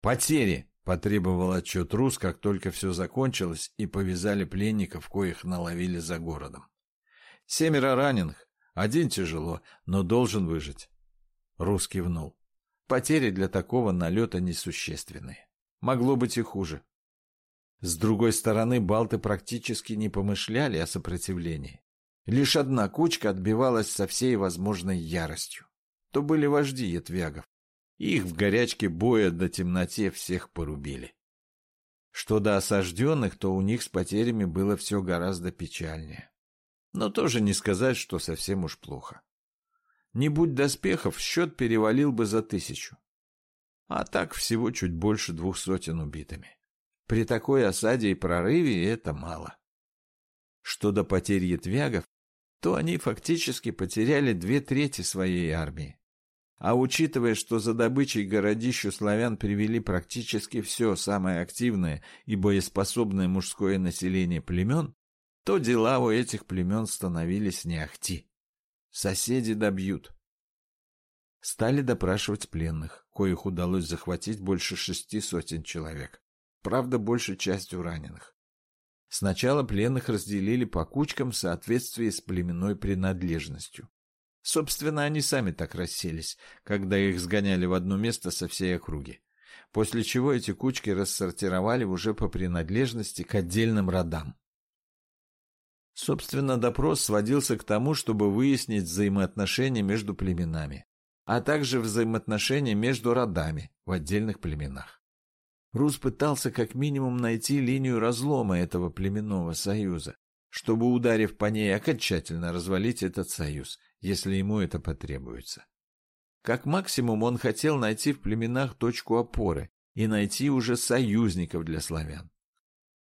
«Потери!» — потребовал отчет Рус, как только все закончилось, и повязали пленников, коих наловили за городом. «Семеро раненых, один тяжело, но должен выжить». Рус кивнул. Потери для такого налета несущественные. Могло быть и хуже. С другой стороны, балты практически не помышляли о сопротивлении. Лишь одна кучка отбивалась со всей возможной яростью. То были вожди ятвягов. Их в горячке боя до темноте всех порубили. Что до осажденных, то у них с потерями было все гораздо печальнее. Но тоже не сказать, что совсем уж плохо. Не будь доспехов, счет перевалил бы за тысячу. А так всего чуть больше двух сотен убитыми. При такой осаде и прорыве это мало. Что до потерь ятвягов, то они фактически потеряли две трети своей армии. А учитывая, что за добычей городищу славян привели практически все самое активное и боеспособное мужское население племен, то дела у этих племен становились не ахти. Соседи добьют. Стали допрашивать пленных, коих удалось захватить больше шести сотен человек. Правда, большей частью раненых. Сначала пленных разделили по кучкам в соответствии с племенной принадлежностью. Собственно, они сами так расселись, когда их сгоняли в одно место со всей округи. После чего эти кучки рассортировали уже по принадлежности к отдельным родам. Собственно, допрос сводился к тому, чтобы выяснить взаимоотношения между племенами, а также взаимоотношения между родами в отдельных племенах. Рус пытался как минимум найти линию разлома этого племенного союза, чтобы, ударив по ней, окончательно развалить этот союз, если ему это потребуется. Как максимум он хотел найти в племенах точку опоры и найти уже союзников для славян.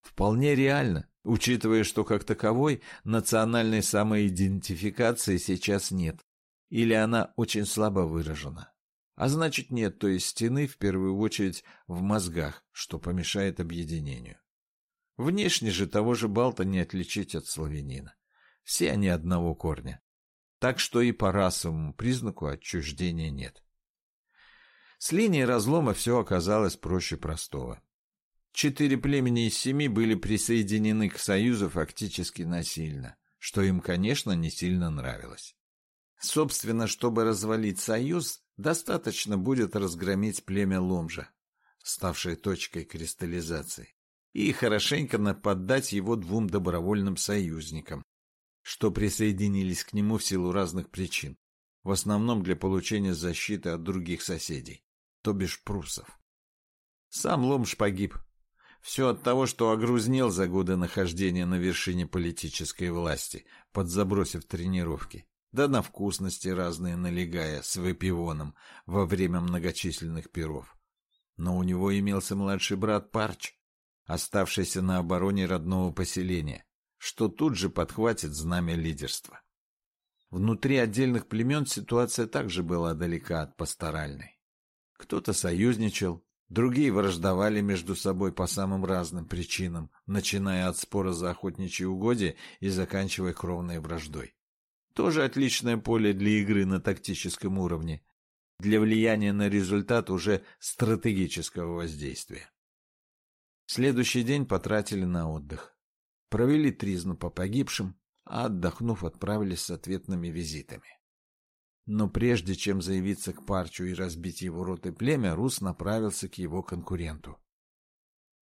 Вполне реально, учитывая, что как таковой национальной самоидентификации сейчас нет, или она очень слабо выражена. А значит нет той стены, в первую очередь, в мозгах, что помешает объединению. Внешне же того же Балта не отличить от славянина. Все они одного корня. Так что и по расовому признаку отчуждения нет. С линией разлома все оказалось проще простого. Четыре племени из семи были присоединены к Союзу фактически насильно, что им, конечно, не сильно нравилось. Собственно, чтобы развалить Союз, Достаточно будет разгромить племя Ломжа, ставшее точкой кристаллизации, и хорошенько нападать его двум добровольным союзникам, что присоединились к нему в силу разных причин, в основном для получения защиты от других соседей, то бишь пруссов. Сам Ломж погиб. Все от того, что огрузнел за годы нахождения на вершине политической власти, подзабросив тренировки да на вкусности разные налегая с выпивоном во время многочисленных перов. Но у него имелся младший брат Парч, оставшийся на обороне родного поселения, что тут же подхватит знамя лидерства. Внутри отдельных племен ситуация также была далека от пасторальной. Кто-то союзничал, другие враждовали между собой по самым разным причинам, начиная от спора за охотничьи угодья и заканчивая кровной враждой. Тоже отличное поле для игры на тактическом уровне, для влияния на результат уже стратегического воздействия. Следующий день потратили на отдых. Провели тризну по погибшим, а отдохнув, отправились с ответными визитами. Но прежде чем заявиться к Парчу и разбить его рот и племя, Рус направился к его конкуренту.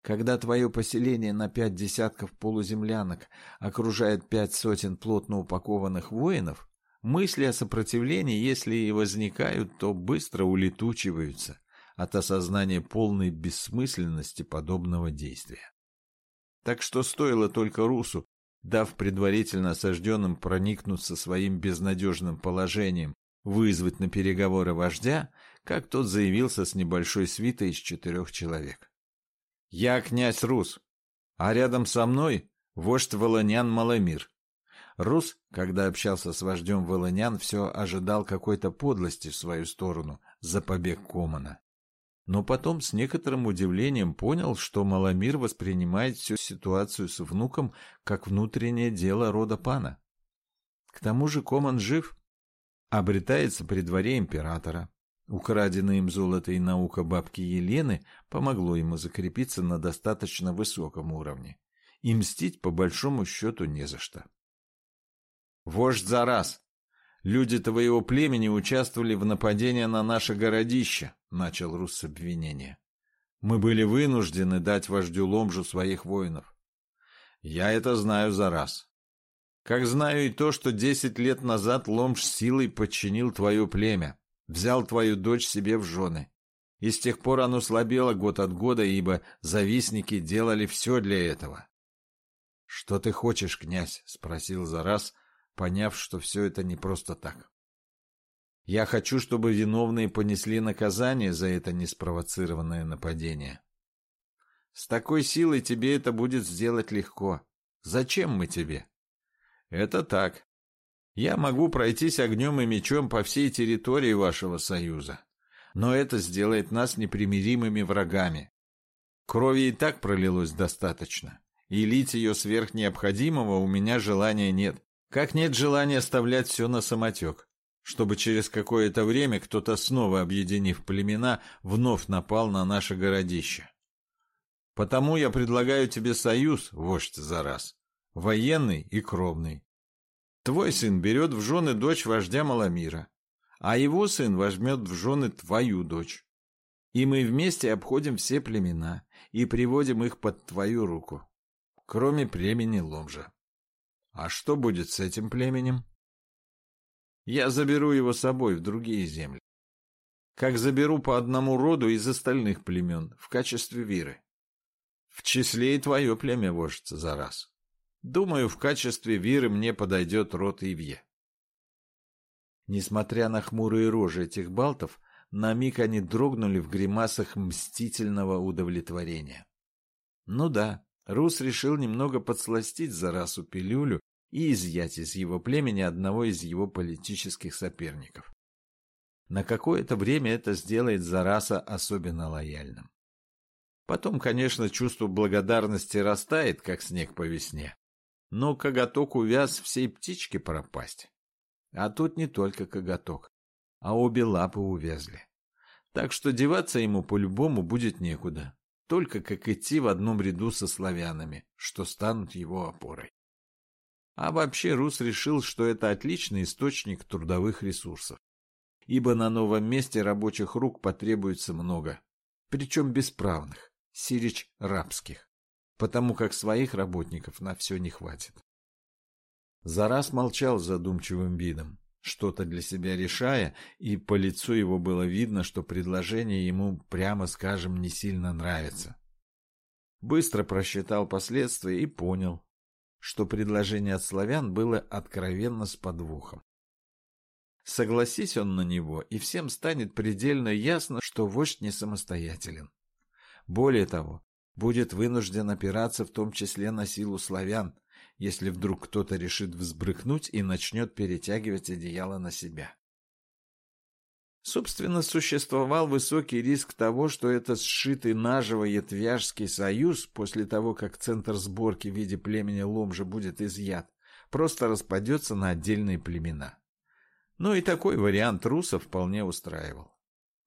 Когда твое поселение на пять десятков полуземлянок окружает пять сотен плотно упакованных воинов, мысли о сопротивлении, если и возникают, то быстро улетучиваются от осознания полной бессмысленности подобного действия. Так что стоило только Русу, дав предварительно осажденным проникнуться своим безнадежным положением, вызвать на переговоры вождя, как тот заявился с небольшой свитой из четырех человек. Я князь Рус, а рядом со мной вождь Волынян Маломир. Рус, когда общался с вождем Волынян, все ожидал какой-то подлости в свою сторону за побег Комана. Но потом с некоторым удивлением понял, что Маломир воспринимает всю ситуацию с внуком как внутреннее дело рода пана. К тому же Коман жив, обретается при дворе императора. Украденное им золото и наука бабки Елены помогло ему закрепиться на достаточно высоком уровне. И мстить по большому счету не за что. «Вождь за раз! Люди твоего племени участвовали в нападении на наше городище», — начал Рус с обвинения. «Мы были вынуждены дать вождю Ломжу своих воинов. Я это знаю за раз. Как знаю и то, что десять лет назад Ломж силой подчинил твое племя, взял твою дочь себе в жены. И с тех пор оно слабело год от года, ибо завистники делали все для этого. — Что ты хочешь, князь? — спросил Зарас, поняв, что все это не просто так. — Я хочу, чтобы виновные понесли наказание за это неспровоцированное нападение. С такой силой тебе это будет сделать легко. Зачем мы тебе? Это так. Я могу пройтись огнем и мечом по всей территории вашего союза. Но это сделает нас непримиримыми врагами. Крови и так пролилось достаточно. И лить ее сверх необходимого у меня желания нет. Как нет желания оставлять все на самотек. Чтобы через какое-то время кто-то снова, объединив племена, вновь напал на наше городище. Потому я предлагаю тебе союз, вождь за раз, военный и кровный. Твой сын берет в жены дочь вождя Маламира, а его сын возьмет в жены твою дочь. И мы вместе обходим все племена и приводим их под твою руку, кроме племени Ломжа. А что будет с этим племенем? Я заберу его с собой в другие земли. Как заберу по одному роду из остальных племен в качестве виры. В числе и твое племя, вождь, за раз. Думаю, в качестве виры мне подойдет род Ивье. Несмотря на хмурые рожи этих балтов, на миг они дрогнули в гримасах мстительного удовлетворения. Ну да, Рус решил немного подсластить за расу пилюлю и изъять из его племени одного из его политических соперников. На какое-то время это сделает Зараса особенно лояльным. Потом, конечно, чувство благодарности растает, как снег по весне. Но коготок увяз всей птички пропасть. А тут не только коготок, а обе лапы увязли. Так что деваться ему по-любому будет некуда. Только как идти в одном ряду со славянами, что станут его опорой. А вообще Рус решил, что это отличный источник трудовых ресурсов. Ибо на новом месте рабочих рук потребуется много, причем бесправных сирич рабских, потому как своих работников на все не хватит. Зарас молчал задумчивым видом, что-то для себя решая, и по лицу его было видно, что предложение ему, прямо скажем, не сильно нравится. Быстро просчитал последствия и понял, что предложение от славян было откровенно с подвохом. Согласись он на него, и всем станет предельно ясно, что вождь не самостоятелен. Более того, будет вынужден опираться в том числе на силу славян, если вдруг кто-то решит взбрыкнуть и начнет перетягивать одеяло на себя. Собственно, существовал высокий риск того, что этот сшитый наживо Ятвяжский союз, после того, как центр сборки в виде племени Ломжа будет изъят, просто распадется на отдельные племена. Но и такой вариант русов вполне устраивал.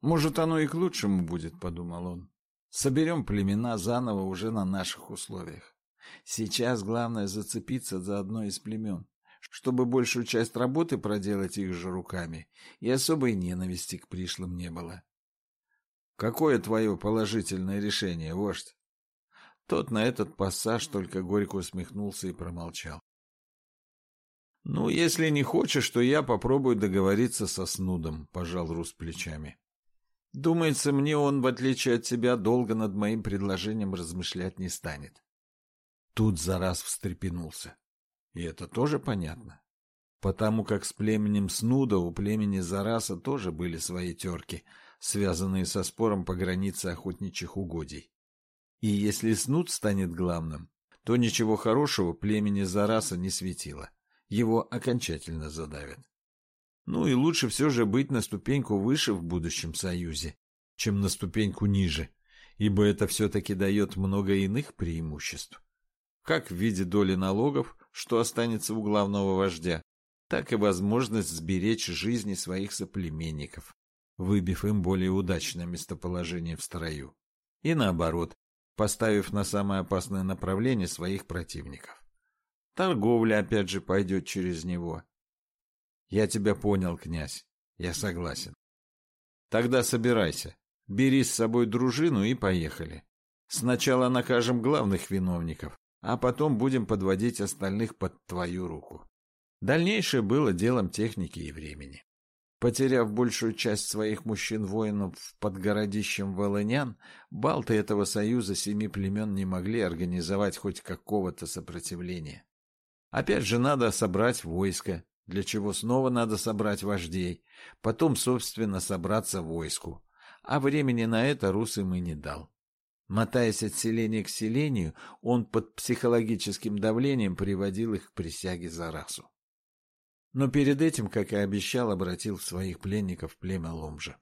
«Может, оно и к лучшему будет», — подумал он. Соберем племена заново уже на наших условиях. Сейчас главное зацепиться за одно из племен, чтобы большую часть работы проделать их же руками, и особой ненависти к пришлым не было. Какое твое положительное решение, вождь? Тот на этот пассаж только горько усмехнулся и промолчал. «Ну, если не хочешь, то я попробую договориться со Снудом», — пожал Рус плечами. Думается, мне он, в отличие от тебя, долго над моим предложением размышлять не станет. Тут за раз встрепенулся. И это тоже понятно. Потому как с племенем Снуда у племени Зараса тоже были свои терки, связанные со спором по границе охотничьих угодий. И если Снуд станет главным, то ничего хорошего племени Зараса не светило. Его окончательно задавят. Ну и лучше все же быть на ступеньку выше в будущем союзе, чем на ступеньку ниже, ибо это все-таки дает много иных преимуществ. Как в виде доли налогов, что останется у главного вождя, так и возможность сберечь жизни своих соплеменников. выбив им более удачное местоположение в строю. И наоборот, поставив на самое опасное направление своих противников. Торговля опять же пойдет через него. Я тебя понял, князь. Я согласен. Тогда собирайся. Бери с собой дружину и поехали. Сначала накажем главных виновников, а потом будем подводить остальных под твою руку. Дальнейшее было делом техники и времени. Потеряв большую часть своих мужчин-воинов под городищем Волынян, балты этого союза семи племен не могли организовать хоть какого-то сопротивления. Опять же надо собрать войско, для чего снова надо собрать вождей, потом, собственно, собраться войску. А времени на это Рус им и не дал. Мотаясь от селения к селению, он под психологическим давлением приводил их к присяге за расу. Но перед этим, как и обещал, обратил своих пленников племя Ломжа.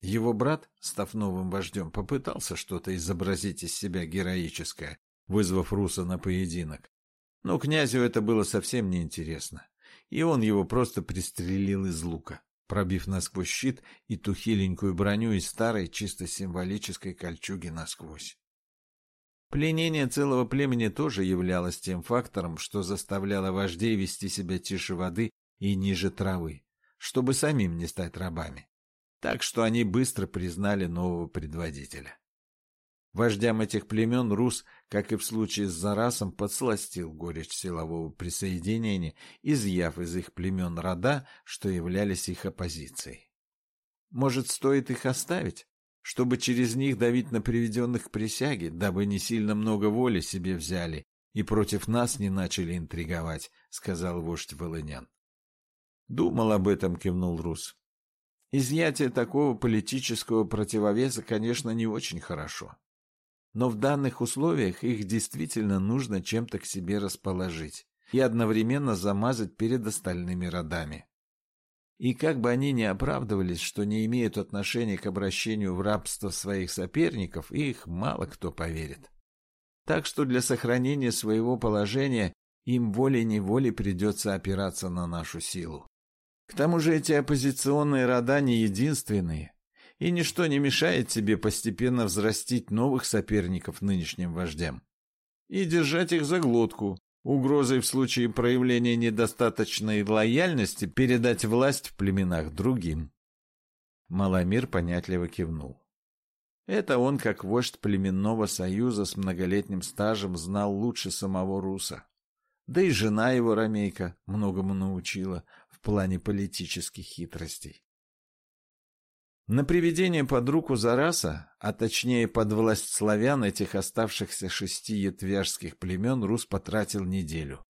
Его брат, став новым вождем, попытался что-то изобразить из себя героическое, вызвав Руса на поединок. Но князю это было совсем неинтересно, и он его просто пристрелил из лука, пробив насквозь щит и ту хиленькую броню из старой, чисто символической кольчуги насквозь. Пленение целого племени тоже являлось тем фактором, что заставляло вождей вести себя тише воды и ниже травы, чтобы самим не стать рабами. Так что они быстро признали нового предводителя. Вождям этих племен Рус, как и в случае с Зарасом, подсластил горечь силового присоединения, изъяв из их племен рода, что являлись их оппозицией. Может, стоит их оставить, чтобы через них давить на приведенных к присяге, дабы не сильно много воли себе взяли и против нас не начали интриговать, — сказал вождь Волынян. Думал об этом, кивнул Рус. Изъятие такого политического противовеса, конечно, не очень хорошо. Но в данных условиях их действительно нужно чем-то к себе расположить и одновременно замазать перед остальными родами. И как бы они ни оправдывались, что не имеют отношения к обращению в рабство своих соперников, их мало кто поверит. Так что для сохранения своего положения им волей-неволей придется опираться на нашу силу. К тому же эти оппозиционные рода не единственные, и ничто не мешает тебе постепенно взрастить новых соперников нынешним вождям и держать их за глотку, угрозой в случае проявления недостаточной лояльности передать власть в племенах другим. Маломир понятливо кивнул. Это он, как вождь племенного союза с многолетним стажем, знал лучше самого Руса. Да и жена его, Ромейка, многому научила, в плане политических хитростей. На приведение под руку Зараса, а точнее под власть славян этих оставшихся шести ятвяжских племен, Рус потратил неделю,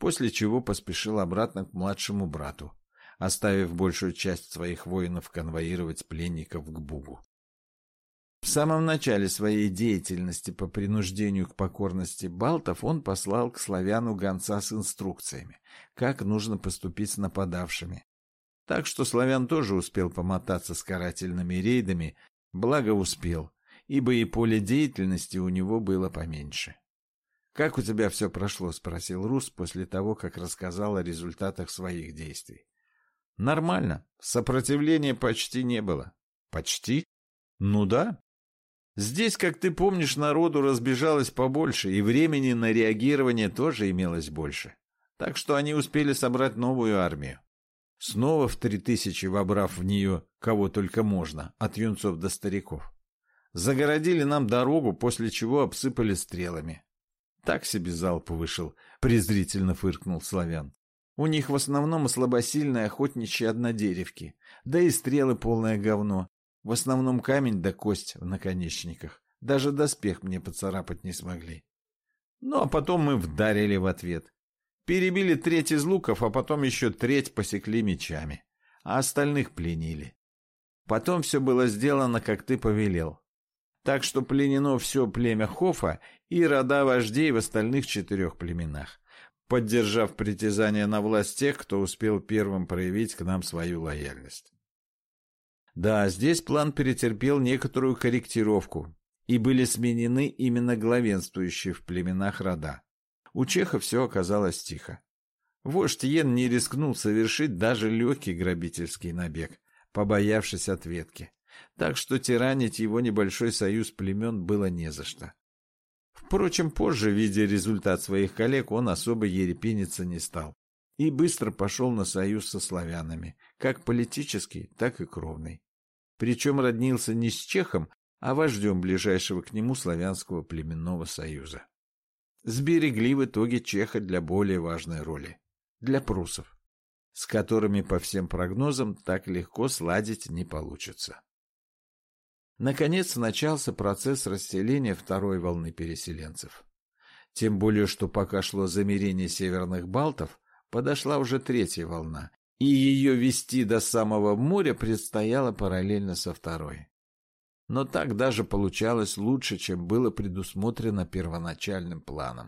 после чего поспешил обратно к младшему брату, оставив большую часть своих воинов конвоировать пленников к Бугу. В самом начале своей деятельности по принуждению к покорности балтов он послал к славяну гонца с инструкциями, как нужно поступить с нападавшими. Так что славян тоже успел помотаться с карательными рейдами, благо успел, ибо и поле деятельности у него было поменьше. «Как у тебя все прошло?» — спросил Рус после того, как рассказал о результатах своих действий. «Нормально. Сопротивления почти не было». «Почти?» «Ну да. Здесь, как ты помнишь, народу разбежалось побольше, и времени на реагирование тоже имелось больше. Так что они успели собрать новую армию. Снова в три тысячи вобрав в нее кого только можно, от юнцов до стариков. Загородили нам дорогу, после чего обсыпали стрелами. Так себе залп вышел, презрительно фыркнул славян. У них в основном слабосильные охотничьи однодеревки, да и стрелы полное говно, в основном камень да кость в наконечниках. Даже доспех мне поцарапать не смогли. Ну, а потом мы вдарили в ответ. Перебили треть из луков, а потом еще треть посекли мечами. А остальных пленили. Потом все было сделано, как ты повелел. Так что пленено все племя Хофа и рода вождей в остальных четырех племенах, поддержав притязание на власть тех, кто успел первым проявить к нам свою лояльность. Да, здесь план претерпел некоторую корректировку, и были сменены именно главенствующие в племенах рода. У Чеха все оказалось тихо. Вождь Йен не рискнул совершить даже легкий грабительский набег, побоявшись ответки. Так что тиранить его небольшой союз племен было не за что. Впрочем, позже, видя результат своих коллег, он особо ерепениться не стал и быстро пошел на союз со славянами, как политический, так и кровный. Причем роднился не с Чехом, а вождем ближайшего к нему славянского племенного союза. Сберегли в итоге Чеха для более важной роли – для прусов, с которыми, по всем прогнозам, так легко сладить не получится. Наконец начался процесс расселения второй волны переселенцев. Тем более, что пока шло замерение северных балтов, подошла уже третья волна, и ее вести до самого моря предстояло параллельно со второй. Но так даже получалось лучше, чем было предусмотрено первоначальным планом.